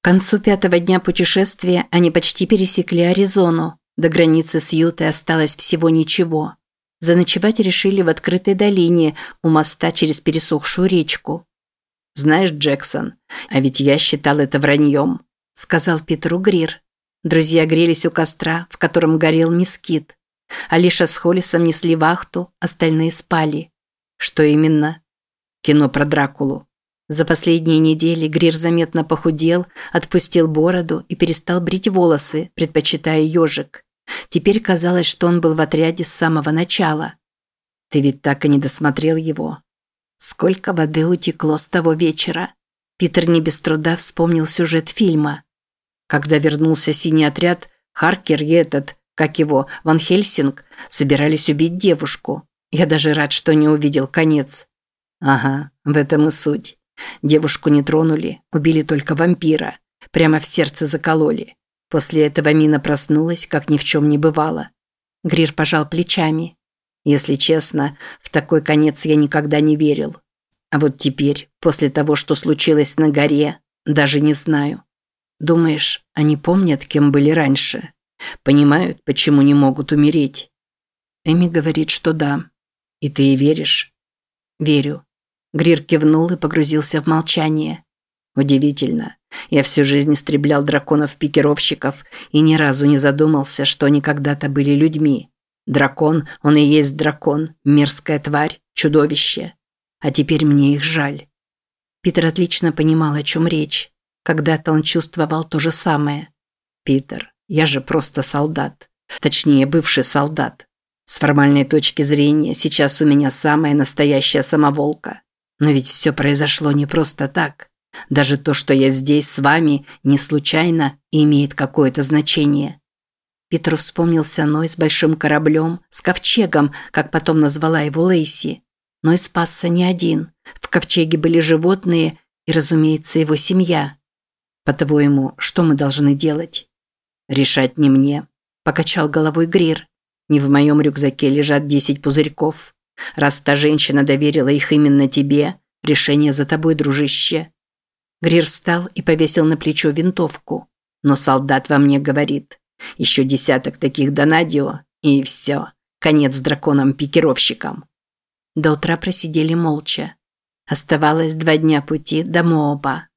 К концу пятого дня путешествия они почти пересекли Аризону. До границы с Ютой осталось всего ничего. Заночевать решили в открытой долине у моста через пересохшую речку. «Знаешь, Джексон, а ведь я считал это враньем», – сказал Питеру Грир. Друзья грелись у костра, в котором горел мескит. Алиша с Холлисом несли вахту, остальные спали. Что именно? Кино про Дракулу. За последние недели Грир заметно похудел, отпустил бороду и перестал брить волосы, предпочитая ежик. Теперь казалось, что он был в отряде с самого начала. Ты ведь так и не досмотрел его. Сколько воды утекло с того вечера. Питер не без труда вспомнил сюжет фильма. Когда вернулся синий отряд, Харкер и этот, как его, Ван Хельсинг, собирались убить девушку. Я даже рад, что не увидел конец. Ага, в этом и суть. Девушку не тронули, убили только вампира. Прямо в сердце закололи. После этого Мина проснулась, как ни в чем не бывало. Грир пожал плечами. Если честно, в такой конец я никогда не верил. А вот теперь, после того, что случилось на горе, даже не знаю. Думаешь, они помнят, кем были раньше? Понимают, почему не могут умереть? Эми говорит, что да. И ты ей веришь? Верю. Грир кивнул и погрузился в молчание. Удивительно. Я всю жизнь истреблял драконов-пикировщиков и ни разу не задумался, что они когда-то были людьми. Дракон, он и есть дракон, мерзкая тварь, чудовище. А теперь мне их жаль. Питер отлично понимал, о чем речь. Когда-то он чувствовал то же самое. Питер, я же просто солдат. Точнее, бывший солдат. С формальной точки зрения, сейчас у меня самая настоящая самоволка. Но ведь все произошло не просто так. Даже то, что я здесь с вами, не случайно и имеет какое-то значение. Петру вспомнился Ной с большим кораблем, с ковчегом, как потом назвала его Лейси. Ной спасся не один. В ковчеге были животные и, разумеется, его семья. По-твоему, что мы должны делать? Решать не мне. Покачал головой Грир. Не в моем рюкзаке лежат десять пузырьков. Раз та женщина доверила их именно тебе, решение за тобой, дружище. Грир встал и повесил на плечо винтовку. Но солдат во мне говорит. Еще десяток таких Донадио, и все. Конец драконом-пикировщикам. До утра просидели молча. Оставалось два дня пути до Мооба.